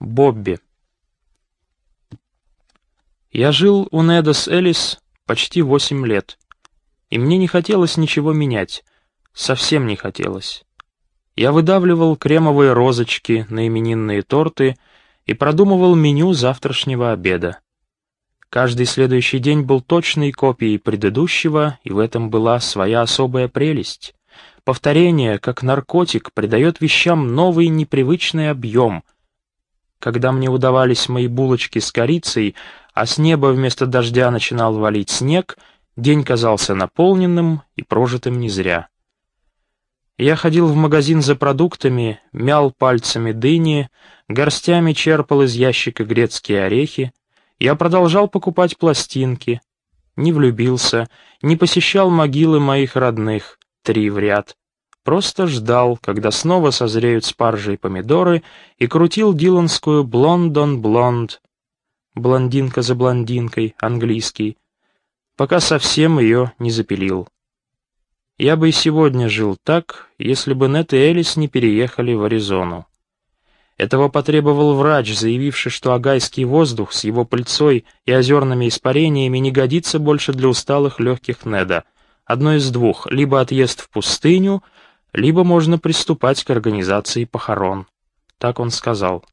Бобби. Я жил у Недос Элис почти восемь лет, и мне не хотелось ничего менять, совсем не хотелось. Я выдавливал кремовые розочки на именинные торты и продумывал меню завтрашнего обеда. Каждый следующий день был точной копией предыдущего, и в этом была своя особая прелесть. Повторение, как наркотик, придает вещам новый непривычный объем — когда мне удавались мои булочки с корицей, а с неба вместо дождя начинал валить снег, день казался наполненным и прожитым не зря. Я ходил в магазин за продуктами, мял пальцами дыни, горстями черпал из ящика грецкие орехи. Я продолжал покупать пластинки. Не влюбился, не посещал могилы моих родных, три в ряд. Просто ждал, когда снова созреют спаржи и помидоры, и крутил диланскую «Блонд-он-блонд», блондинка за блондинкой, английский, пока совсем ее не запилил. Я бы и сегодня жил так, если бы Нет и Элис не переехали в Аризону. Этого потребовал врач, заявивший, что агайский воздух с его пыльцой и озерными испарениями не годится больше для усталых легких Неда. Одно из двух — либо отъезд в пустыню — либо можно приступать к организации похорон. Так он сказал.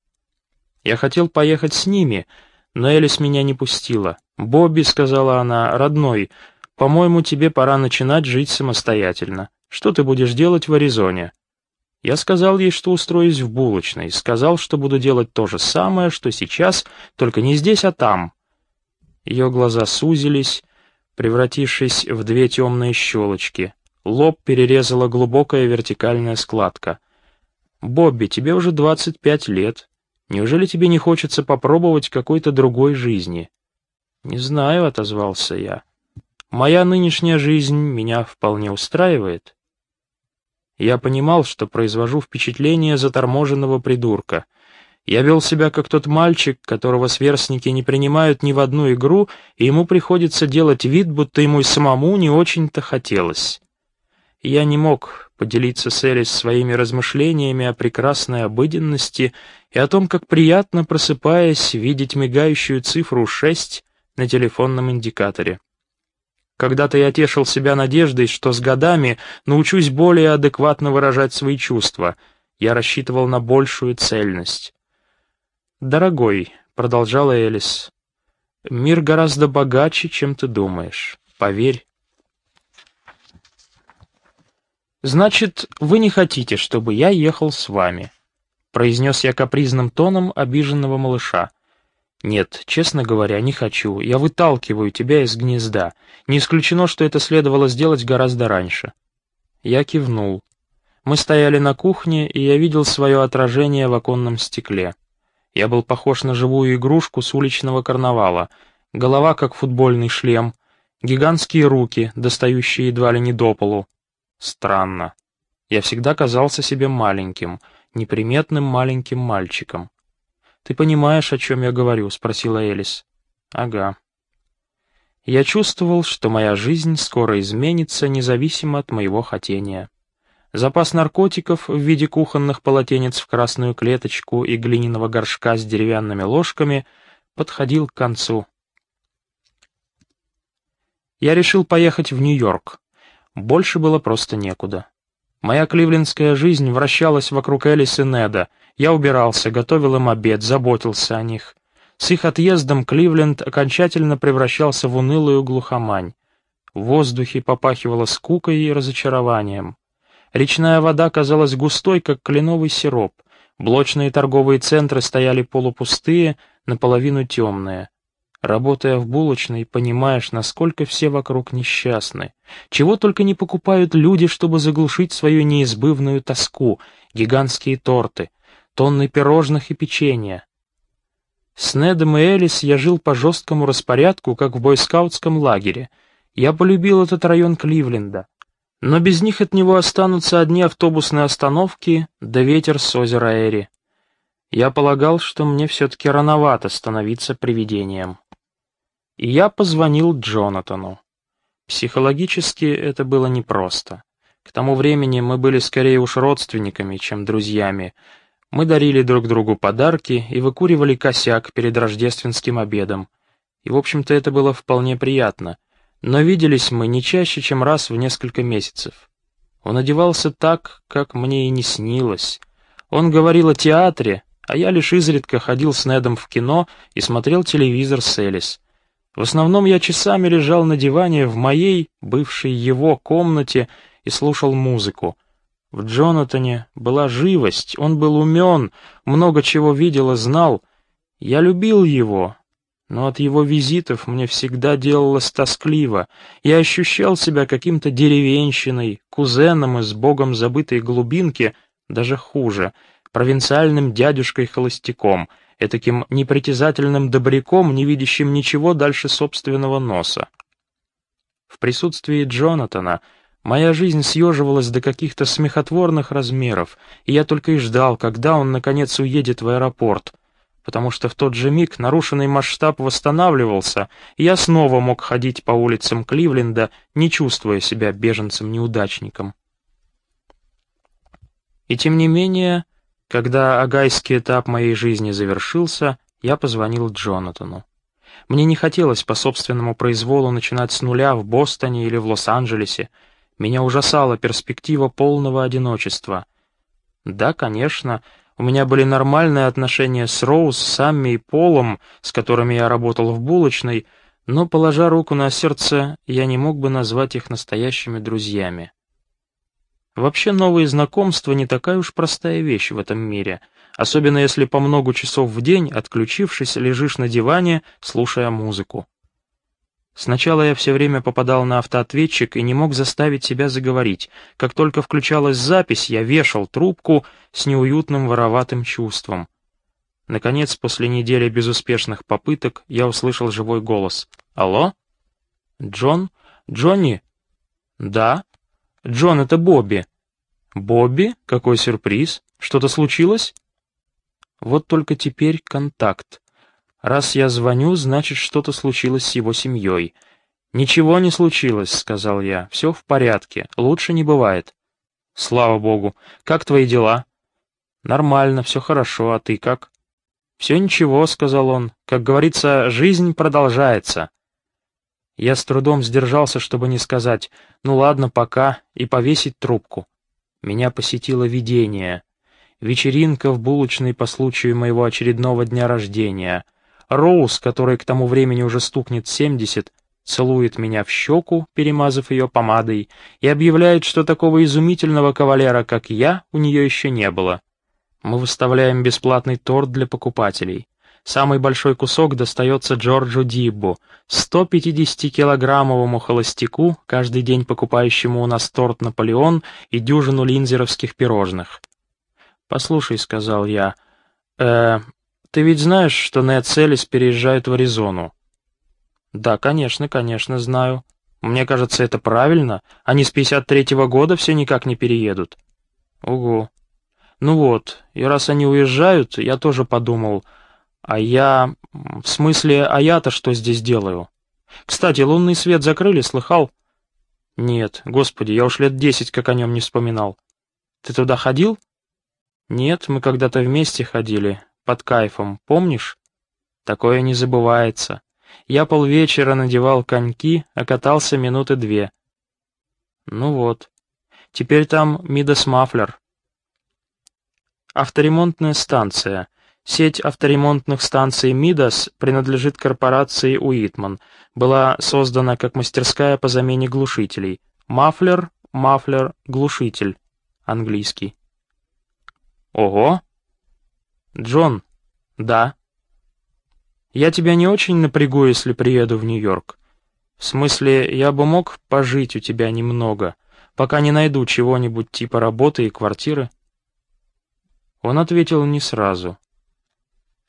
Я хотел поехать с ними, но Элис меня не пустила. «Бобби», — сказала она, — «родной, по-моему, тебе пора начинать жить самостоятельно. Что ты будешь делать в Аризоне?» Я сказал ей, что устроюсь в булочной, сказал, что буду делать то же самое, что сейчас, только не здесь, а там. Ее глаза сузились, превратившись в две темные щелочки. Лоб перерезала глубокая вертикальная складка. «Бобби, тебе уже 25 лет. Неужели тебе не хочется попробовать какой-то другой жизни?» «Не знаю», — отозвался я. «Моя нынешняя жизнь меня вполне устраивает». Я понимал, что произвожу впечатление заторможенного придурка. Я вел себя как тот мальчик, которого сверстники не принимают ни в одну игру, и ему приходится делать вид, будто ему и самому не очень-то хотелось. Я не мог поделиться с Элис своими размышлениями о прекрасной обыденности и о том, как приятно, просыпаясь, видеть мигающую цифру 6 на телефонном индикаторе. Когда-то я тешил себя надеждой, что с годами научусь более адекватно выражать свои чувства. Я рассчитывал на большую цельность. «Дорогой», — продолжала Элис, — «мир гораздо богаче, чем ты думаешь. Поверь, «Значит, вы не хотите, чтобы я ехал с вами?» — произнес я капризным тоном обиженного малыша. «Нет, честно говоря, не хочу. Я выталкиваю тебя из гнезда. Не исключено, что это следовало сделать гораздо раньше». Я кивнул. Мы стояли на кухне, и я видел свое отражение в оконном стекле. Я был похож на живую игрушку с уличного карнавала. Голова, как футбольный шлем, гигантские руки, достающие едва ли не до полу, Странно. Я всегда казался себе маленьким, неприметным маленьким мальчиком. «Ты понимаешь, о чем я говорю?» — спросила Элис. «Ага». Я чувствовал, что моя жизнь скоро изменится, независимо от моего хотения. Запас наркотиков в виде кухонных полотенец в красную клеточку и глиняного горшка с деревянными ложками подходил к концу. Я решил поехать в Нью-Йорк. Больше было просто некуда. Моя кливлендская жизнь вращалась вокруг Элис и Неда. Я убирался, готовил им обед, заботился о них. С их отъездом Кливленд окончательно превращался в унылую глухомань. В воздухе попахивало скукой и разочарованием. Речная вода казалась густой, как кленовый сироп. Блочные торговые центры стояли полупустые, наполовину темные. Работая в булочной, понимаешь, насколько все вокруг несчастны. Чего только не покупают люди, чтобы заглушить свою неизбывную тоску, гигантские торты, тонны пирожных и печенья. С Недом и Элис я жил по жесткому распорядку, как в бойскаутском лагере. Я полюбил этот район Кливленда. Но без них от него останутся одни автобусные остановки да ветер с озера Эри. Я полагал, что мне все-таки рановато становиться привидением. И я позвонил Джонатану. Психологически это было непросто. К тому времени мы были скорее уж родственниками, чем друзьями. Мы дарили друг другу подарки и выкуривали косяк перед рождественским обедом. И, в общем-то, это было вполне приятно. Но виделись мы не чаще, чем раз в несколько месяцев. Он одевался так, как мне и не снилось. Он говорил о театре, а я лишь изредка ходил с Недом в кино и смотрел телевизор с Элис. В основном я часами лежал на диване в моей, бывшей его, комнате и слушал музыку. В Джонатане была живость, он был умен, много чего видел и знал. Я любил его, но от его визитов мне всегда делалось тоскливо. Я ощущал себя каким-то деревенщиной, кузеном из богом забытой глубинки, даже хуже, провинциальным дядюшкой-холостяком, этаким непритязательным добряком, не видящим ничего дальше собственного носа. В присутствии Джонатана Моя жизнь съеживалась до каких-то смехотворных размеров, и я только и ждал, когда он, наконец, уедет в аэропорт, потому что в тот же миг нарушенный масштаб восстанавливался, и я снова мог ходить по улицам Кливленда, не чувствуя себя беженцем-неудачником. И тем не менее, когда агайский этап моей жизни завершился, я позвонил Джонатану. Мне не хотелось по собственному произволу начинать с нуля в Бостоне или в Лос-Анджелесе, меня ужасала перспектива полного одиночества. Да, конечно, у меня были нормальные отношения с Роуз, Самми и Полом, с которыми я работал в булочной, но, положа руку на сердце, я не мог бы назвать их настоящими друзьями. Вообще новые знакомства не такая уж простая вещь в этом мире, особенно если по много часов в день, отключившись, лежишь на диване, слушая музыку. Сначала я все время попадал на автоответчик и не мог заставить себя заговорить. Как только включалась запись, я вешал трубку с неуютным вороватым чувством. Наконец, после недели безуспешных попыток, я услышал живой голос. «Алло? Джон? Джонни?» «Да. Джон, это Бобби». «Бобби? Какой сюрприз? Что-то случилось?» Вот только теперь контакт. Раз я звоню, значит, что-то случилось с его семьей. «Ничего не случилось», — сказал я. «Все в порядке. Лучше не бывает». «Слава богу. Как твои дела?» «Нормально, все хорошо. А ты как?» «Все ничего», — сказал он. «Как говорится, жизнь продолжается». Я с трудом сдержался, чтобы не сказать «ну ладно, пока» и повесить трубку. Меня посетило видение. Вечеринка в булочной по случаю моего очередного дня рождения — Роуз, который к тому времени уже стукнет семьдесят, целует меня в щеку, перемазав ее помадой, и объявляет, что такого изумительного кавалера, как я, у нее еще не было. Мы выставляем бесплатный торт для покупателей. Самый большой кусок достается Джорджу Диббу, 150-килограммовому холостяку, каждый день покупающему у нас торт «Наполеон» и дюжину линзеровских пирожных. «Послушай», — сказал я, э, ты ведь знаешь, что Нед Селис переезжают в Аризону?» «Да, конечно, конечно, знаю. Мне кажется, это правильно. Они с 53-го года все никак не переедут». «Угу. Ну вот, и раз они уезжают, я тоже подумал, а я... В смысле, а я-то что здесь делаю? Кстати, лунный свет закрыли, слыхал?» «Нет, господи, я уж лет десять как о нем не вспоминал. Ты туда ходил?» «Нет, мы когда-то вместе ходили под кайфом, помнишь? Такое не забывается. Я полвечера надевал коньки, а катался минуты две. Ну вот. Теперь там Мидас Мафлер. Авторемонтная станция. Сеть авторемонтных станций Мидас принадлежит корпорации Уитман. Была создана как мастерская по замене глушителей. Мафлер, мафлер, глушитель. Английский. Ого, «Джон?» «Да». «Я тебя не очень напрягу, если приеду в Нью-Йорк. В смысле, я бы мог пожить у тебя немного, пока не найду чего-нибудь типа работы и квартиры?» Он ответил не сразу.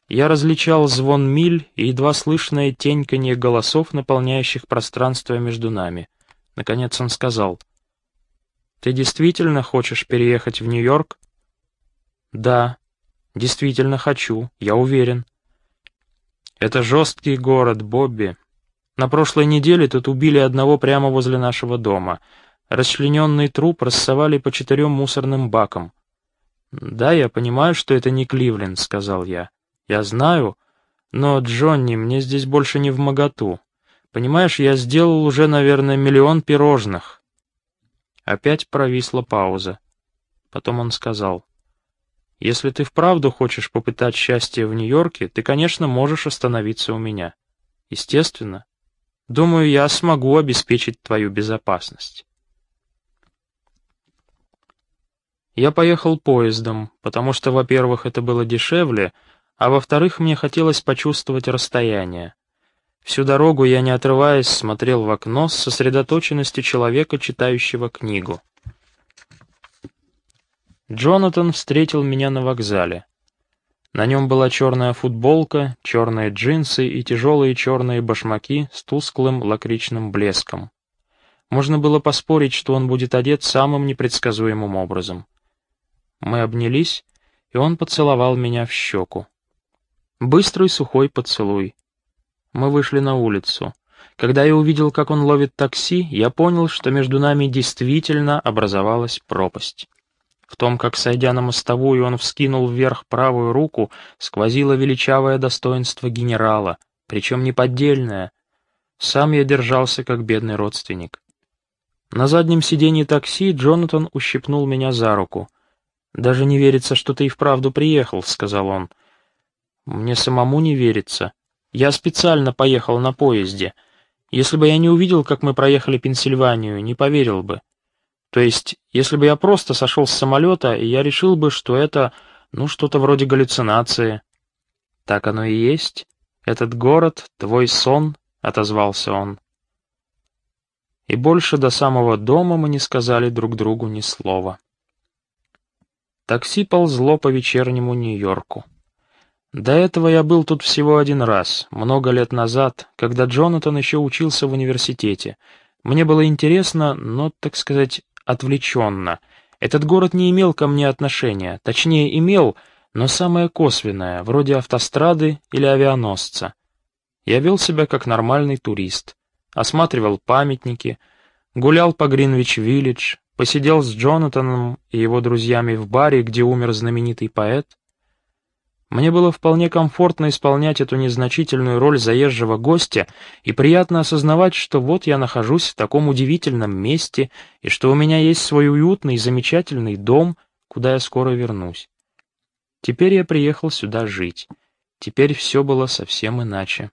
Я различал звон миль и едва слышное теньканье голосов, наполняющих пространство между нами. Наконец он сказал, «Ты действительно хочешь переехать в Нью-Йорк?» «Да», Действительно хочу, я уверен. Это жесткий город, Бобби. На прошлой неделе тут убили одного прямо возле нашего дома. Расчлененный труп рассовали по четырем мусорным бакам. «Да, я понимаю, что это не Кливленд», — сказал я. «Я знаю, но, Джонни, мне здесь больше не в моготу. Понимаешь, я сделал уже, наверное, миллион пирожных». Опять провисла пауза. Потом он сказал, «Если ты вправду хочешь попытать счастье в Нью-Йорке, ты, конечно, можешь остановиться у меня. Естественно. Думаю, я смогу обеспечить твою безопасность». Я поехал поездом, потому что, во-первых, это было дешевле, а во-вторых, мне хотелось почувствовать расстояние. Всю дорогу я, не отрываясь, смотрел в окно с сосредоточенностью человека, читающего книгу. Джонатан встретил меня на вокзале. На нем была черная футболка, черные джинсы и тяжелые черные башмаки с тусклым лакричным блеском. Можно было поспорить, что он будет одет самым непредсказуемым образом. Мы обнялись, и он поцеловал меня в щеку. Быстрый сухой поцелуй. Мы вышли на улицу. Когда я увидел, как он ловит такси, я понял, что между нами действительно образовалась пропасть. В том, как, сойдя на мостовую, он вскинул вверх правую руку, сквозило величавое достоинство генерала, причем неподдельное. Сам я держался, как бедный родственник. На заднем сиденье такси Джонатан ущипнул меня за руку. «Даже не верится, что ты и вправду приехал», — сказал он. «Мне самому не верится. Я специально поехал на поезде. Если бы я не увидел, как мы проехали Пенсильванию, не поверил бы. То есть, если бы я просто сошел с самолета, я решил бы, что это, ну, что-то вроде галлюцинации». «Так оно и есть. Этот город — твой сон», — отозвался он. И больше до самого дома мы не сказали друг другу ни слова. Такси ползло по вечернему Нью-Йорку. До этого я был тут всего один раз, много лет назад, когда Джонатан еще учился в университете. Мне было интересно, но, так сказать, отвлеченно. Этот город не имел ко мне отношения, точнее, имел, но самое косвенное, вроде автострады или авианосца. Я вел себя как нормальный турист, осматривал памятники, гулял по Гринвич-Виллидж, Посидел с Джонатаном и его друзьями в баре, где умер знаменитый поэт. Мне было вполне комфортно исполнять эту незначительную роль заезжего гостя и приятно осознавать, что вот я нахожусь в таком удивительном месте и что у меня есть свой уютный и замечательный дом, куда я скоро вернусь. Теперь я приехал сюда жить. Теперь все было совсем иначе.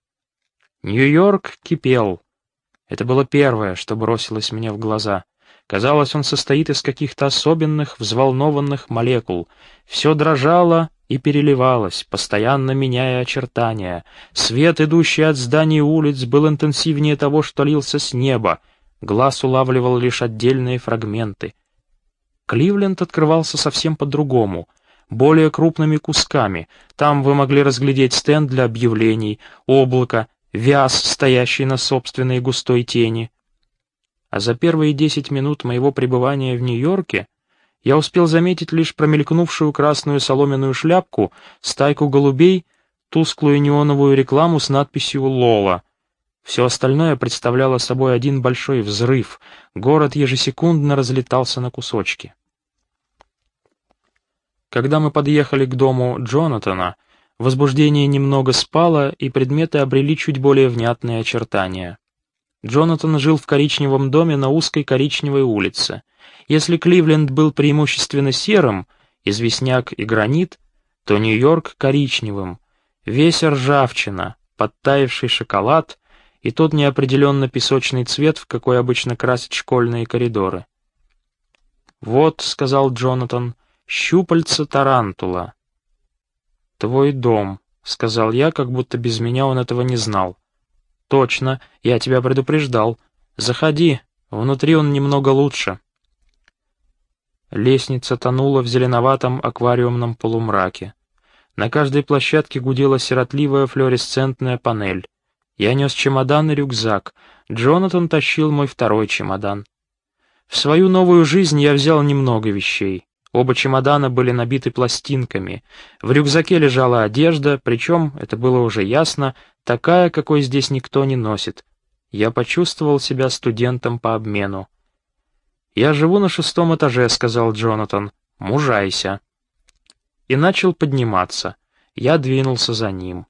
Нью-Йорк кипел. Это было первое, что бросилось мне в глаза. Казалось, он состоит из каких-то особенных, взволнованных молекул. Все дрожало и переливалось, постоянно меняя очертания. Свет, идущий от зданий улиц, был интенсивнее того, что лился с неба. Глаз улавливал лишь отдельные фрагменты. Кливленд открывался совсем по-другому, более крупными кусками. Там вы могли разглядеть стенд для объявлений, облако, вяз, стоящий на собственной густой тени, а за первые десять минут моего пребывания в Нью-Йорке я успел заметить лишь промелькнувшую красную соломенную шляпку, стайку голубей, тусклую неоновую рекламу с надписью «Лола». Все остальное представляло собой один большой взрыв, город ежесекундно разлетался на кусочки. Когда мы подъехали к дому Джонатана, возбуждение немного спало, и предметы обрели чуть более внятные очертания. Джонатан жил в коричневом доме на узкой коричневой улице. Если Кливленд был преимущественно серым, известняк и гранит, то Нью-Йорк коричневым, весь ржавчина, подтаявший шоколад и тот неопределенно песочный цвет, в какой обычно красят школьные коридоры. «Вот», — сказал Джонатан, — «щупальца тарантула». «Твой дом», — сказал я, как будто без меня он этого не знал. «Точно, я тебя предупреждал. Заходи, внутри он немного лучше». Лестница тонула в зеленоватом аквариумном полумраке. На каждой площадке гудела сиротливая флуоресцентная панель. Я нес чемодан и рюкзак. Джонатан тащил мой второй чемодан. В свою новую жизнь я взял немного вещей. Оба чемодана были набиты пластинками. В рюкзаке лежала одежда, причем, это было уже ясно, такая, какой здесь никто не носит. Я почувствовал себя студентом по обмену. «Я живу на шестом этаже», — сказал Джонатан. «Мужайся». и начал подниматься. Я двинулся за ним.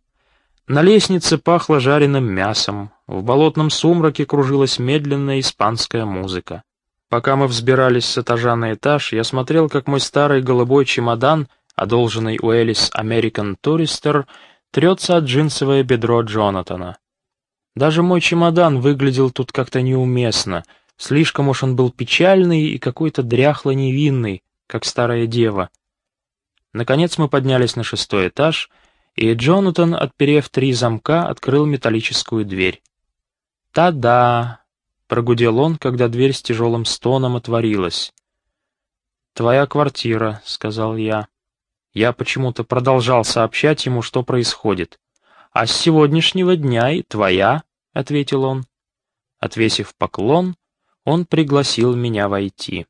На лестнице пахло жареным мясом, в болотном сумраке кружилась медленная испанская музыка. Пока мы взбирались с этажа на этаж, я смотрел, как мой старый голубой чемодан, одолженный у Элис American Tourister, трется от джинсовое бедро Джонатана. Даже мой чемодан выглядел тут как-то неуместно, слишком уж он был печальный и какой-то дряхло-невинный, как старая дева. Наконец мы поднялись на шестой этаж — и Джонатан, отперев три замка, открыл металлическую дверь. «Та-да!» — прогудел он, когда дверь с тяжелым стоном отворилась. «Твоя квартира», — сказал я. Я почему-то продолжал сообщать ему, что происходит. «А с сегодняшнего дня и твоя», — ответил он. Отвесив поклон, он пригласил меня войти.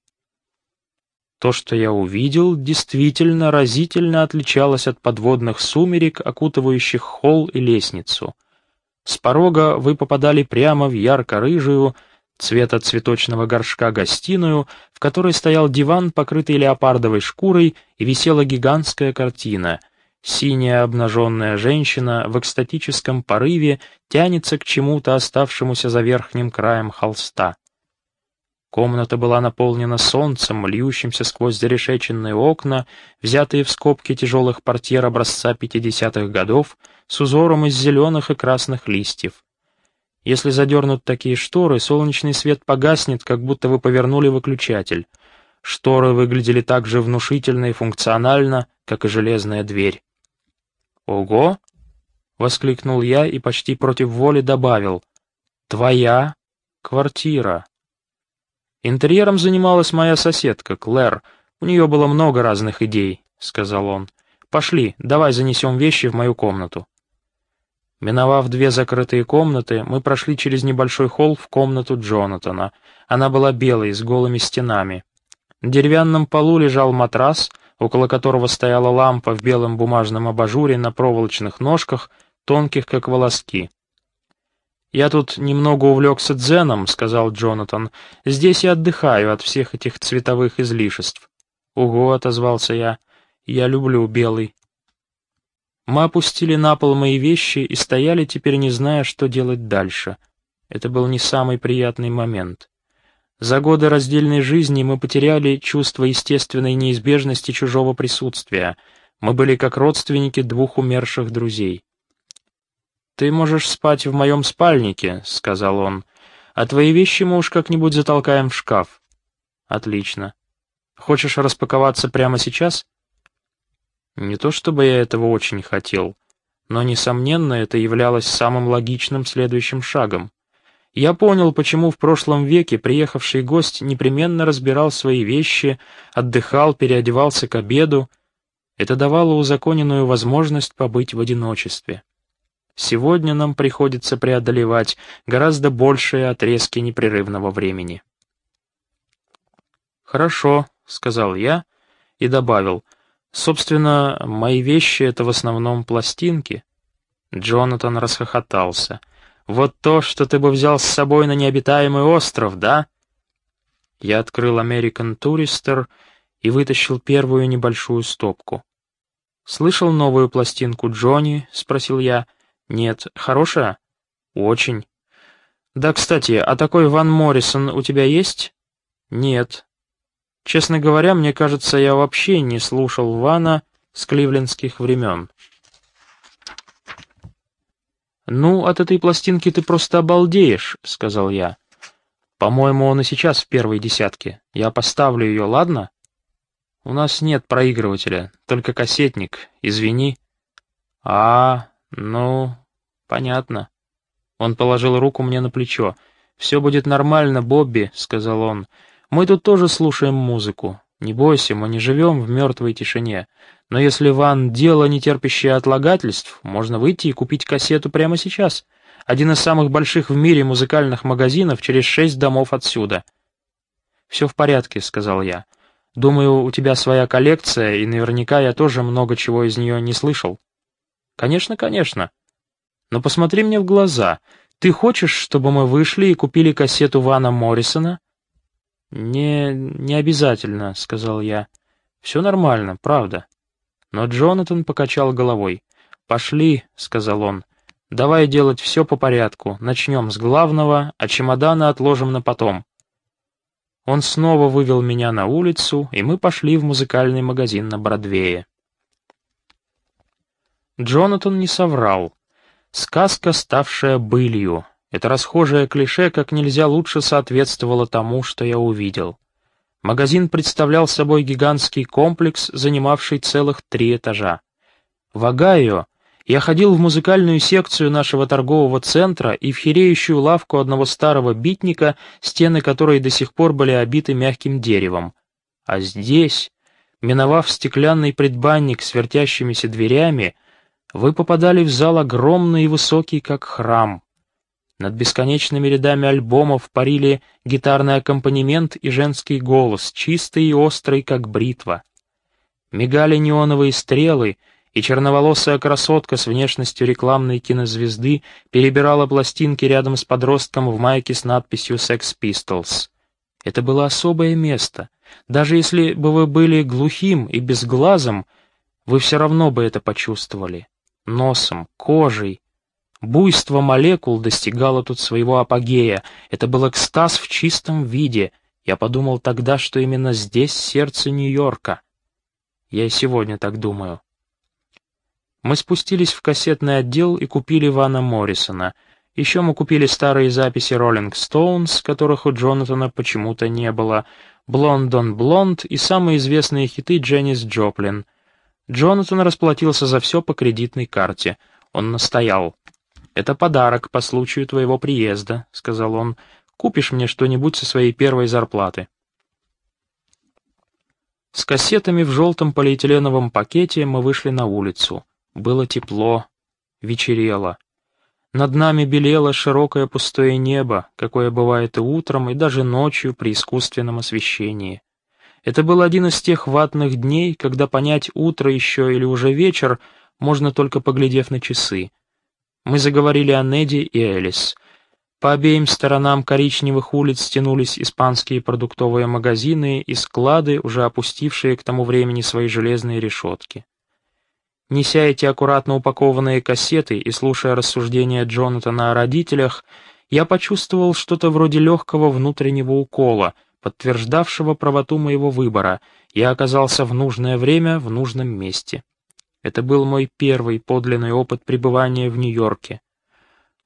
То, что я увидел, действительно разительно отличалось от подводных сумерек, окутывающих холл и лестницу. С порога вы попадали прямо в ярко-рыжую, цвета цветочного горшка гостиную, в которой стоял диван, покрытый леопардовой шкурой, и висела гигантская картина. Синяя обнаженная женщина в экстатическом порыве тянется к чему-то, оставшемуся за верхним краем холста. Комната была наполнена солнцем, льющимся сквозь зарешеченные окна, взятые в скобки тяжелых портьер образца 50-х годов, с узором из зеленых и красных листьев. Если задернут такие шторы, солнечный свет погаснет, как будто вы повернули выключатель. Шторы выглядели так же внушительно и функционально, как и железная дверь. «Ого!» — воскликнул я и почти против воли добавил. «Твоя квартира». «Интерьером занималась моя соседка, Клэр. У нее было много разных идей», — сказал он. «Пошли, давай занесем вещи в мою комнату». Миновав две закрытые комнаты, мы прошли через небольшой холл в комнату Джонатана. Она была белой, с голыми стенами. На деревянном полу лежал матрас, около которого стояла лампа в белом бумажном абажуре на проволочных ножках, тонких как волоски. «Я тут немного увлекся дзеном», — сказал Джонатан. «Здесь я отдыхаю от всех этих цветовых излишеств». «Ого», — отозвался я, — «я люблю белый». Мы опустили на пол мои вещи и стояли, теперь не зная, что делать дальше. Это был не самый приятный момент. За годы раздельной жизни мы потеряли чувство естественной неизбежности чужого присутствия. Мы были как родственники двух умерших друзей. «Ты можешь спать в моем спальнике», — сказал он, — «а твои вещи мы уж как-нибудь затолкаем в шкаф». «Отлично. Хочешь распаковаться прямо сейчас?» Не то чтобы я этого очень хотел, но, несомненно, это являлось самым логичным следующим шагом. Я понял, почему в прошлом веке приехавший гость непременно разбирал свои вещи, отдыхал, переодевался к обеду. Это давало узаконенную возможность побыть в одиночестве. Сегодня нам приходится преодолевать гораздо большие отрезки непрерывного времени. «Хорошо», — сказал я и добавил, «собственно, мои вещи — это в основном пластинки». Джонатан расхохотался. «Вот то, что ты бы взял с собой на необитаемый остров, да?» Я открыл American Tourister и вытащил первую небольшую стопку. «Слышал новую пластинку Джонни?» — спросил я. — «Нет. Хорошая?» «Очень». «Да, кстати, а такой Ван Моррисон у тебя есть?» «Нет». Честно говоря, мне кажется, я вообще не слушал Вана с кливлендских времен. «Ну, от этой пластинки ты просто обалдеешь», — сказал я. «По-моему, он и сейчас в первой десятке. Я поставлю ее, ладно?» «У нас нет проигрывателя, только кассетник. Извини». «А, ну, понятно. Он положил руку мне на плечо. «Все будет нормально, Бобби», — сказал он. «Мы тут тоже слушаем музыку. Не бойся, мы не живем в мертвой тишине. Но если Ван дело, не терпящее отлагательств, можно выйти и купить кассету прямо сейчас. Один из самых больших в мире музыкальных магазинов через шесть домов отсюда». «Все в порядке», — сказал я. «Думаю, у тебя своя коллекция, и наверняка я тоже много чего из нее не слышал». «Конечно, конечно. Но посмотри мне в глаза. Ты хочешь, чтобы мы вышли и купили кассету Вана Моррисона?» «Не... не обязательно», — сказал я. «Все нормально, правда. Но Джонатан покачал головой. «Пошли», — сказал он. «Давай делать все по порядку. Начнем с главного, а чемоданы отложим на потом». Он снова вывел меня на улицу, и мы пошли в музыкальный магазин на Бродвее. Джонатан не соврал. Сказка, ставшая былью. Это расхожее клише как нельзя лучше соответствовало тому, что я увидел. Магазин представлял собой гигантский комплекс, занимавший целых три этажа. В Огайо я ходил в музыкальную секцию нашего торгового центра и в хиреющую лавку одного старого битника, стены которой до сих пор были обиты мягким деревом. А здесь, миновав стеклянный предбанник с вертящимися дверями, вы попадали в зал огромный и высокий, как храм. Над бесконечными рядами альбомов парили гитарный аккомпанемент и женский голос, чистый и острый, как бритва. Мигали неоновые стрелы, и черноволосая красотка с внешностью рекламной кинозвезды перебирала пластинки рядом с подростком в майке с надписью «Sex Pistols». Это было особое место. Даже если бы вы были глухим и безглазым, вы все равно бы это почувствовали. Носом, кожей, Буйство молекул достигало тут своего апогея. Это был экстаз в чистом виде. Я подумал тогда, что именно здесь сердце Нью-Йорка. Я и сегодня так думаю. Мы спустились в кассетный отдел и купили Вана Моррисона. Еще мы купили старые записи Rolling Stones, которых у Джонатана почему-то не было, «Блонд он блонд» и самые известные хиты Дженнис Джоплин. Джонатан расплатился за все по кредитной карте. Он настоял. «Это подарок по случаю твоего приезда», — сказал он. «Купишь мне что-нибудь со своей первой зарплаты». С кассетами в желтом полиэтиленовом пакете мы вышли на улицу. Было тепло, вечерело. Над нами белело широкое пустое небо, какое бывает и утром, и даже ночью при искусственном освещении. Это был один из тех ватных дней, когда понять утро еще или уже вечер можно только поглядев на часы. Мы заговорили о Неди и Элис. По обеим сторонам коричневых улиц стянулись испанские продуктовые магазины и склады, уже опустившие к тому времени свои железные решетки. Неся эти аккуратно упакованные кассеты и слушая рассуждения Джонатана о родителях, я почувствовал что-то вроде легкого внутреннего укола, подтверждавшего правоту моего выбора. Я оказался в нужное время в нужном месте. Это был мой первый подлинный опыт пребывания в Нью-Йорке.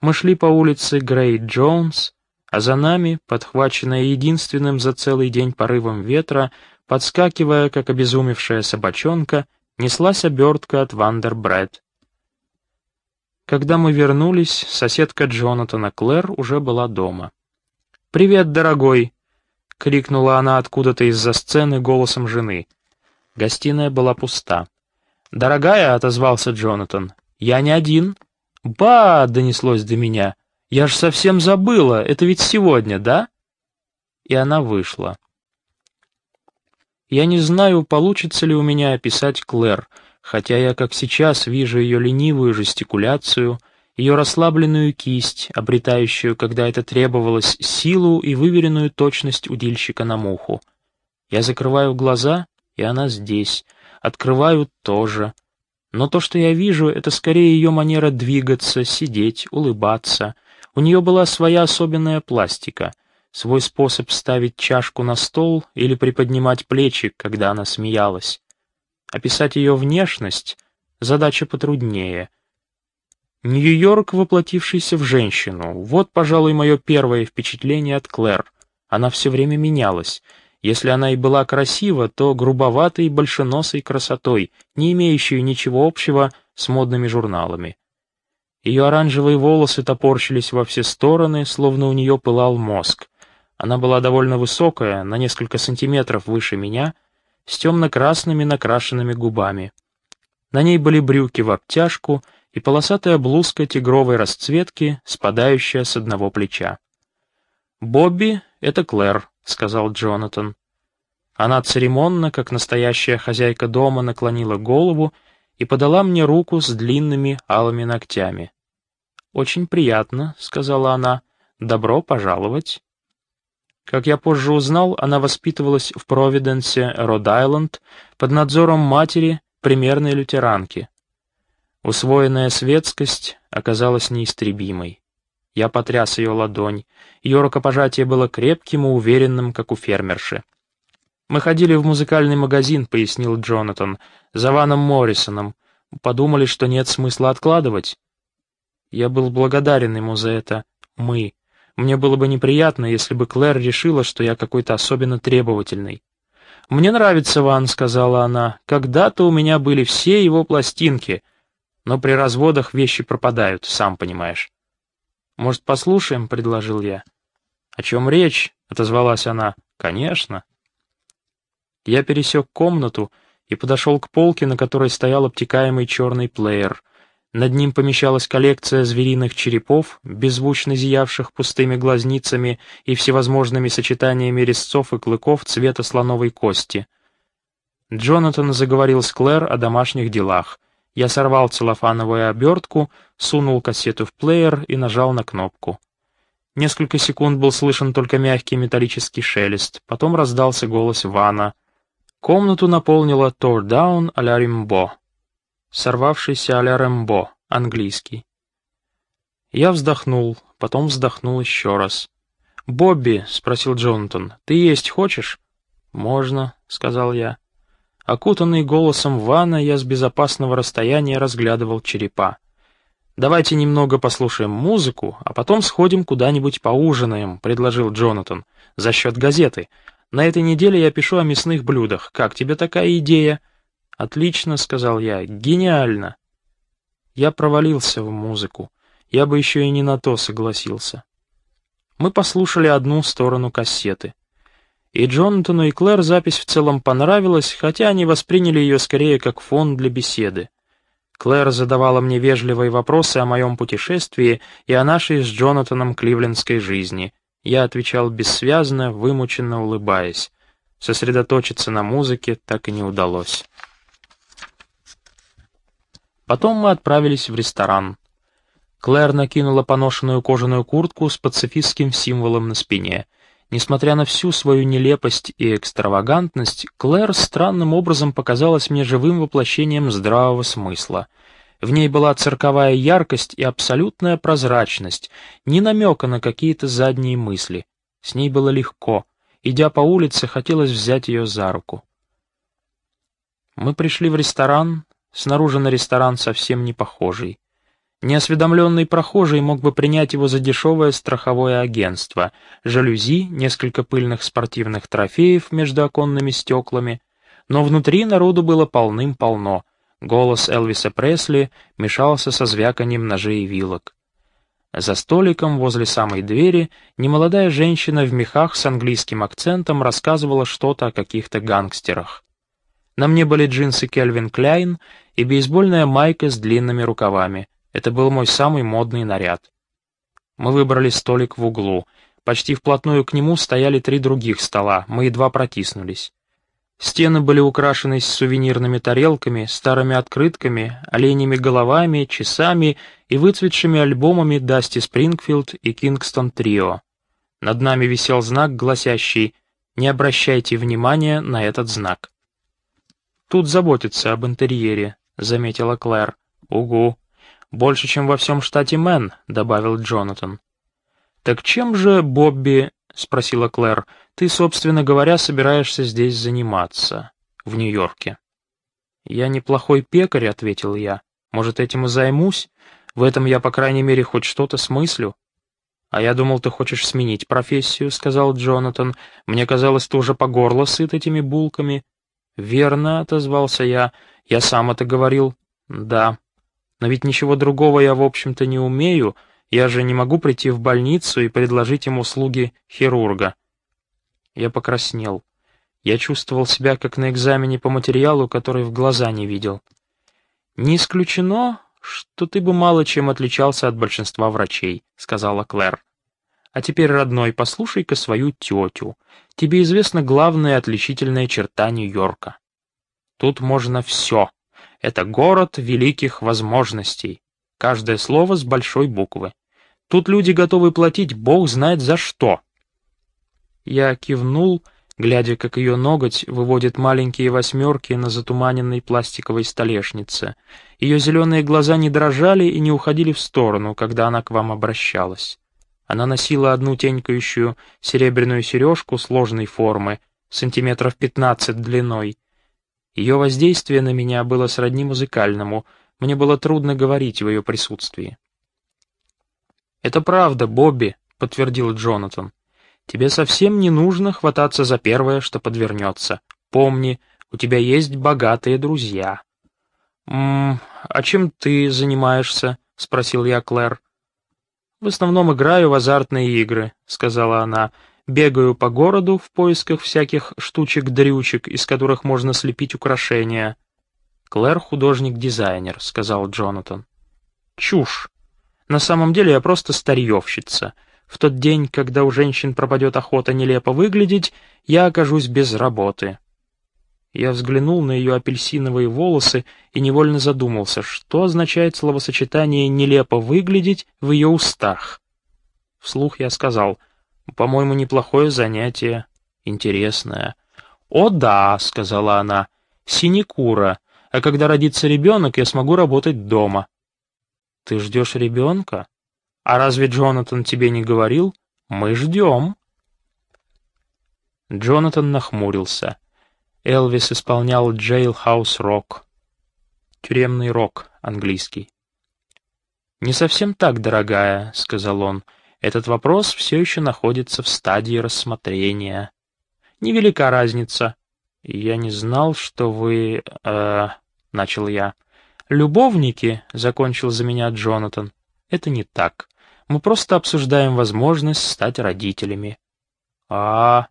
Мы шли по улице Грейт Джонс, а за нами, подхваченная единственным за целый день порывом ветра, подскакивая, как обезумевшая собачонка, неслась обертка от Вандербред. Когда мы вернулись, соседка Джонатана Клэр уже была дома. «Привет, дорогой!» — крикнула она откуда-то из-за сцены голосом жены. Гостиная была пуста. «Дорогая», — отозвался Джонатан, — «я не один». «Ба!» — донеслось до меня. «Я ж совсем забыла, это ведь сегодня, да?» И она вышла. Я не знаю, получится ли у меня описать Клэр, хотя я как сейчас вижу ее ленивую жестикуляцию, ее расслабленную кисть, обретающую, когда это требовалось, силу и выверенную точность удильщика на муху. Я закрываю глаза, и она здесь — открываю тоже. Но то, что я вижу, это скорее ее манера двигаться, сидеть, улыбаться. У нее была своя особенная пластика, свой способ ставить чашку на стол или приподнимать плечи, когда она смеялась. Описать ее внешность — задача потруднее. Нью-Йорк, воплотившийся в женщину, вот, пожалуй, мое первое впечатление от Клэр. Она все время менялась — если она и была красива, то грубоватой большеносой красотой, не имеющей ничего общего с модными журналами. Ее оранжевые волосы топорщились во все стороны, словно у нее пылал мозг. Она была довольно высокая, на несколько сантиметров выше меня, с темно-красными накрашенными губами. На ней были брюки в обтяжку и полосатая блузка тигровой расцветки, спадающая с одного плеча. «Бобби — это Клэр», — сказал Джонатан. Она церемонно, как настоящая хозяйка дома, наклонила голову и подала мне руку с длинными алыми ногтями. «Очень приятно», — сказала она. «Добро пожаловать». Как я позже узнал, она воспитывалась в Провиденсе, Род-Айленд, под надзором матери, примерной лютеранки. Усвоенная светскость оказалась неистребимой. Я потряс ее ладонь. Ее рукопожатие было крепким и уверенным, как у фермерши. «Мы ходили в музыкальный магазин», — пояснил Джонатан, — «за Ваном Моррисоном. Подумали, что нет смысла откладывать». Я был благодарен ему за это «мы». Мне было бы неприятно, если бы Клэр решила, что я какой-то особенно требовательный. «Мне нравится Ван», — сказала она. «Когда-то у меня были все его пластинки, но при разводах вещи пропадают, сам понимаешь». «Может, послушаем?» — предложил я. «О чем речь?» — отозвалась она. «Конечно». Я пересек комнату и подошел к полке, на которой стоял обтекаемый черный плеер. Над ним помещалась коллекция звериных черепов, беззвучно зиявших пустыми глазницами и всевозможными сочетаниями резцов и клыков цвета слоновой кости. Джонатан заговорил с Клэр о домашних делах. Я сорвал целлофановую обертку, сунул кассету в плеер и нажал на кнопку. Несколько секунд был слышен только мягкий металлический шелест, потом раздался голос Вана. Комнату наполнила «Тор даун а-ля Римбо», сорвавшийся а-ля Рэмбо, английский. Я вздохнул, потом вздохнул еще раз. «Бобби», — спросил Джонатан, — «ты есть хочешь?» «Можно», — сказал я. Окутанный голосом Вана, я с безопасного расстояния разглядывал черепа. «Давайте немного послушаем музыку, а потом сходим куда-нибудь поужинаем», — предложил Джонатан, — «за счет газеты. На этой неделе я пишу о мясных блюдах. Как тебе такая идея?» «Отлично», — сказал я, — «гениально». Я провалился в музыку. Я бы еще и не на то согласился. Мы послушали одну сторону кассеты. И Джонатану и Клэр запись в целом понравилась, хотя они восприняли ее скорее как фон для беседы. Клэр задавала мне вежливые вопросы о моем путешествии и о нашей с Джонатаном кливлендской жизни. Я отвечал бессвязно, вымученно улыбаясь. Сосредоточиться на музыке так и не удалось. Потом мы отправились в ресторан. Клэр накинула поношенную кожаную куртку с пацифистским символом на спине — Несмотря на всю свою нелепость и экстравагантность, Клэр странным образом показалась мне живым воплощением здравого смысла. В ней была цирковая яркость и абсолютная прозрачность, ни намека на какие-то задние мысли. С ней было легко. Идя по улице, хотелось взять ее за руку. Мы пришли в ресторан, снаружи на ресторан совсем не похожий. Неосведомленный прохожий мог бы принять его за дешевое страховое агентство, жалюзи, несколько пыльных спортивных трофеев между оконными стеклами, но внутри народу было полным-полно. Голос Элвиса Пресли мешался со звяканием ножей и вилок. За столиком возле самой двери немолодая женщина в мехах с английским акцентом рассказывала что-то о каких-то гангстерах. На мне были джинсы Кельвин Кляйн и бейсбольная майка с длинными рукавами — это был мой самый модный наряд. Мы выбрали столик в углу. Почти вплотную к нему стояли три других стола, мы едва протиснулись. Стены были украшены сувенирными тарелками, старыми открытками, оленьими головами, часами и выцветшими альбомами Дасти Спрингфилд и Кингстон Трио. Над нами висел знак, гласящий «Не обращайте внимания на этот знак». «Тут заботятся об интерьере», — заметила Клэр. «Угу», «Больше, чем во всем штате Мэн», — добавил Джонатан. «Так чем же, Бобби, — спросила Клэр, — ты, собственно говоря, собираешься здесь заниматься, в Нью-Йорке?» «Я неплохой пекарь», — ответил я. «Может, этим и займусь? В этом я, по крайней мере, хоть что-то смыслю». «А я думал, ты хочешь сменить профессию», — сказал Джонатан. «Мне казалось, ты уже по горло сыт этими булками». «Верно», — отозвался я. «Я сам это говорил». «Да», но ведь ничего другого я, в общем-то, не умею, я же не могу прийти в больницу и предложить им услуги хирурга. Я покраснел. Я чувствовал себя как на экзамене по материалу, который в глаза не видел. «Не исключено, что ты бы мало чем отличался от большинства врачей», — сказала Клэр. «А теперь, родной, послушай-ка свою тетю. Тебе известна главная отличительная черта Нью-Йорка. Тут можно все. Это город великих возможностей. Каждое слово с большой буквы. Тут люди готовы платить бог знает за что. Я кивнул, глядя, как ее ноготь выводит маленькие восьмерки на затуманенной пластиковой столешнице. Ее зеленые глаза не дрожали и не уходили в сторону, когда она к вам обращалась. Она носила одну тенькающую серебряную сережку сложной формы, сантиметров пятнадцать длиной. Ее воздействие на меня было сродни музыкальному, мне было трудно говорить в ее присутствии. «Это правда, Бобби», — подтвердил Джонатан. Тебе совсем не нужно хвататься за первое, что подвернется. Помни, у тебя есть богатые друзья». «Ммм, а чем ты занимаешься?» — спросил я Клэр. «В основном играю в азартные игры», — сказала она. «Бегаю по городу в поисках всяких штучек-дрючек, из которых можно слепить украшения». «Клэр — художник-дизайнер», — сказал Джонатан. «Чушь. На самом деле я просто старьевщица. В тот день, когда у женщин пропадет охота нелепо выглядеть, я окажусь без работы. Я взглянул на ее апельсиновые волосы и невольно задумался, что означает словосочетание «нелепо выглядеть» в ее устах. Вслух я сказал, «По-моему, неплохое занятие, интересное». «О да», — сказала она, — «синекура, а когда родится ребенок, я смогу работать дома». «Ты ждешь ребенка?» «А разве Джонатан тебе не говорил? Мы ждем». Джонатан нахмурился. Элвис исполнял «Jailhouse Rock». «Тюремный рок» английский. «Не совсем так, дорогая», — сказал он. «Этот вопрос все еще находится в стадии рассмотрения. Невелика разница. Я не знал, что вы... Э, — начал я. «Любовники», — закончил за меня Джонатан. «Это не так. Мы просто обсуждаем возможность стать родителями». «А,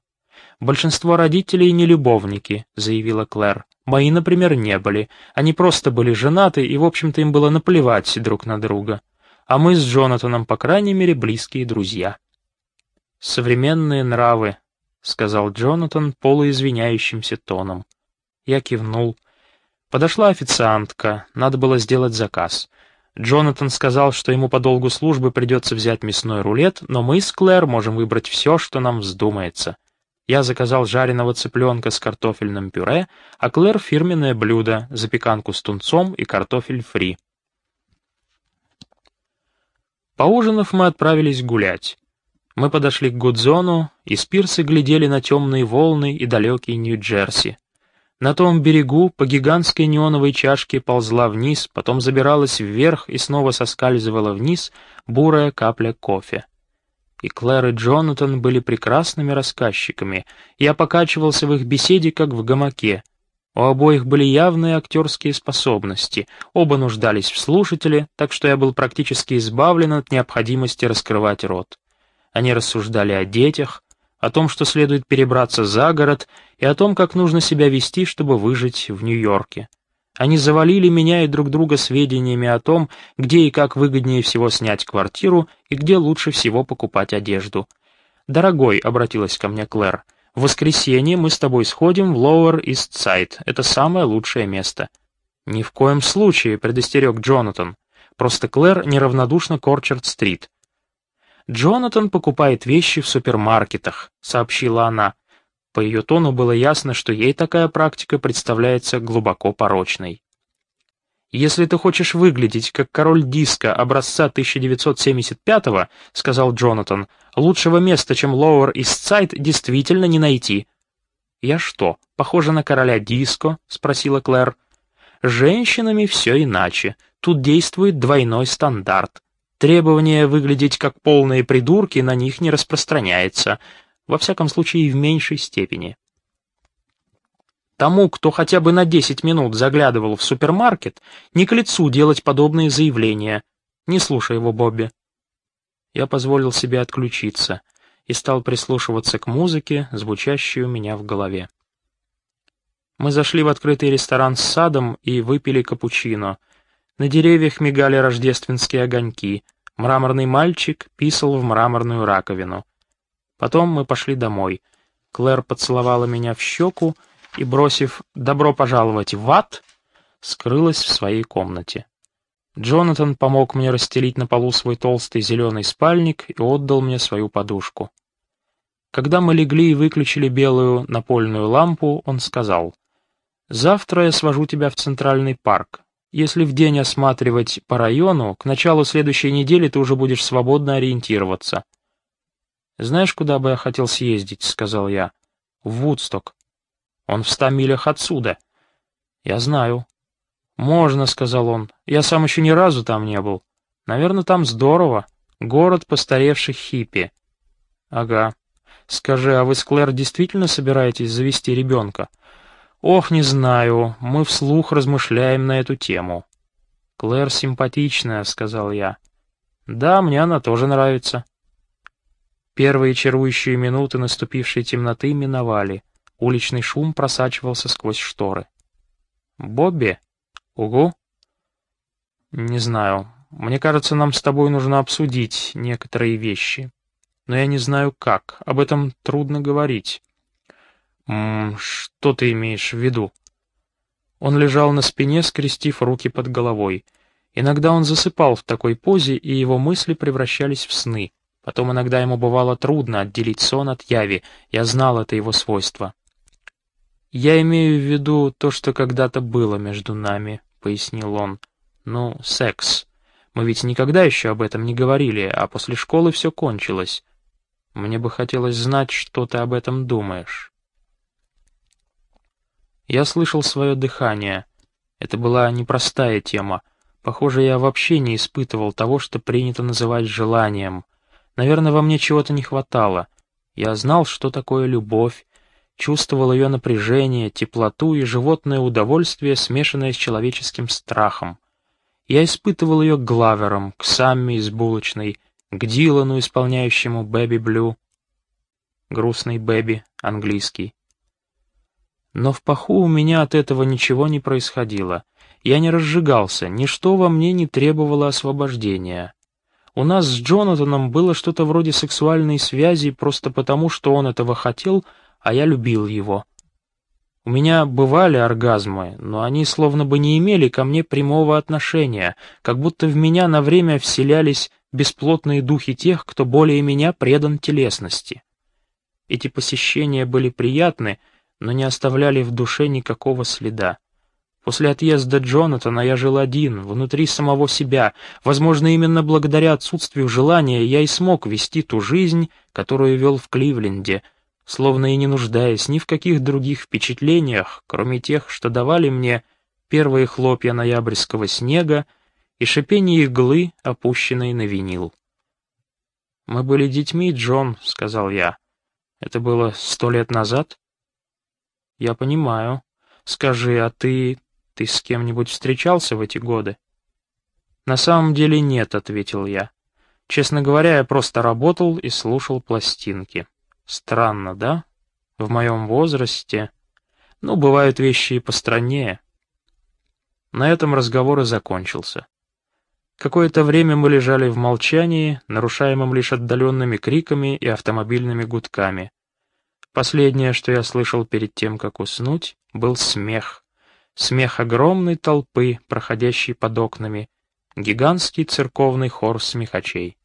большинство родителей не любовники», — заявила Клэр. «Мои, например, не были. Они просто были женаты, и, в общем-то, им было наплевать друг на друга. А мы с Джонатаном, по крайней мере, близкие друзья». «Современные нравы», — сказал Джонатан полуизвиняющимся тоном. Я кивнул. Подошла официантка, надо было сделать заказ. Джонатан сказал, что ему по долгу службы придется взять мясной рулет, но мы с Клэр можем выбрать все, что нам вздумается. Я заказал жареного цыпленка с картофельным пюре, а Клэр — фирменное блюдо, запеканку с тунцом и картофель фри. Поужинав, мы отправились гулять. Мы подошли к Гудзону, и спирсы глядели на темные волны и далекий Нью-Джерси. На том берегу по гигантской неоновой чашке ползла вниз, потом забиралась вверх и снова соскальзывала вниз бурая капля кофе. И Клэр и Джонатан были прекрасными рассказчиками. Я покачивался в их беседе, как в гамаке. У обоих были явные актерские способности, оба нуждались в слушателе, так что я был практически избавлен от необходимости раскрывать рот. Они рассуждали о детях, о том, что следует перебраться за город, и о том, как нужно себя вести, чтобы выжить в Нью-Йорке. Они завалили меня и друг друга сведениями о том, где и как выгоднее всего снять квартиру и где лучше всего покупать одежду. «Дорогой», — обратилась ко мне Клэр, — «в воскресенье мы с тобой сходим в Lower East Side. Это самое лучшее место». «Ни в коем случае», — предостерег Джонатан. «Просто Клэр неравнодушна к Орчард-стрит. «Джонатан покупает вещи в супермаркетах», — сообщила она. По ее тону было ясно, что ей такая практика представляется глубоко порочной. «Если ты хочешь выглядеть как король диска образца 1975-го», — сказал Джонатан, — «лучшего места, чем East Side, действительно не найти». «Я что, похожа на короля диско?» — спросила Клэр. «Женщинами все иначе. Тут действует двойной стандарт. Требование выглядеть как полные придурки на них не распространяется, во всяком случае в меньшей степени. Тому, кто хотя бы на 10 минут заглядывал в супермаркет, не к лицу делать подобные заявления. Не слушай его, Бобби. Я позволил себе отключиться и стал прислушиваться к музыке, звучащей у меня в голове. Мы зашли в открытый ресторан с садом и выпили капучино — на деревьях мигали рождественские огоньки. Мраморный мальчик писал в мраморную раковину. Потом мы пошли домой. Клэр поцеловала меня в щеку и, бросив «добро пожаловать в ад», скрылась в своей комнате. Джонатан помог мне расстелить на полу свой толстый зеленый спальник и отдал мне свою подушку. Когда мы легли и выключили белую напольную лампу, он сказал, «Завтра я свожу тебя в Центральный парк. Если в день осматривать по району, к началу следующей недели ты уже будешь свободно ориентироваться». «Знаешь, куда бы я хотел съездить?» — сказал я. «В Вудсток. Он в ста милях отсюда». «Я знаю». «Можно», — сказал он. «Я сам еще ни разу там не был. Наверное, там здорово. Город постаревших хиппи». «Ага. Скажи, а вы с Клэр действительно собираетесь завести ребенка?» «Ох, не знаю. Мы вслух размышляем на эту тему». «Клэр симпатичная», — сказал я. «Да, мне она тоже нравится». Первые чарующие минуты наступившей темноты миновали. Уличный шум просачивался сквозь шторы. «Бобби? Угу?» «Не знаю. Мне кажется, нам с тобой нужно обсудить некоторые вещи. Но я не знаю как. Об этом трудно говорить». «М -м, «Что ты имеешь в виду?» Он лежал на спине, скрестив руки под головой. Иногда он засыпал в такой позе, и его мысли превращались в сны. Потом иногда ему бывало трудно отделить сон от яви, я знал это его свойство. «Я имею в виду то, что когда-то было между нами», — пояснил он. «Ну, секс. Мы ведь никогда еще об этом не говорили, а после школы все кончилось. Мне бы хотелось знать, что ты об этом думаешь». Я слышал свое дыхание. Это была непростая тема. Похоже, я вообще не испытывал того, что принято называть желанием — Наверное, во мне чего-то не хватало. Я знал, что такое любовь, чувствовал ее напряжение, теплоту и животное удовольствие, смешанное с человеческим страхом. Я испытывал ее к Главерам, к Самми из булочной, к Дилану, исполняющему «Baby Blue». Грустный «Бэби», английский. Но в паху у меня от этого ничего не происходило. Я не разжигался, ничто во мне не требовало освобождения. У нас с Джонатаном было что-то вроде сексуальной связи просто потому, что он этого хотел, а я любил его. У меня бывали оргазмы, но они словно бы не имели ко мне прямого отношения, как будто в меня на время вселялись бесплотные духи тех, кто более меня предан телесности. Эти посещения были приятны, но не оставляли в душе никакого следа. После отъезда Джонатана я жил один, внутри самого себя. Возможно, именно благодаря отсутствию желания я и смог вести ту жизнь, которую вел в Кливленде, словно и не нуждаясь ни в каких других впечатлениях, кроме тех, что давали мне первые хлопья ноябрьского снега и шипение иглы, опущенной на винил. «Мы были детьми, Джон», — сказал я. «Это было сто лет назад?» «Я понимаю. Скажи, а ты ты с кем-нибудь встречался в эти годы? На самом деле нет, ответил я. Честно говоря, я просто работал и слушал пластинки. Странно, да? В моем возрасте... Ну, бывают вещи и постраннее. На этом разговор и закончился. Какое-то время мы лежали в молчании, нарушаемом лишь отдаленными криками и автомобильными гудками. Последнее, что я слышал перед тем, как уснуть, был смех, смех огромной толпы, проходящей под окнами, гигантский церковный хор смехачей.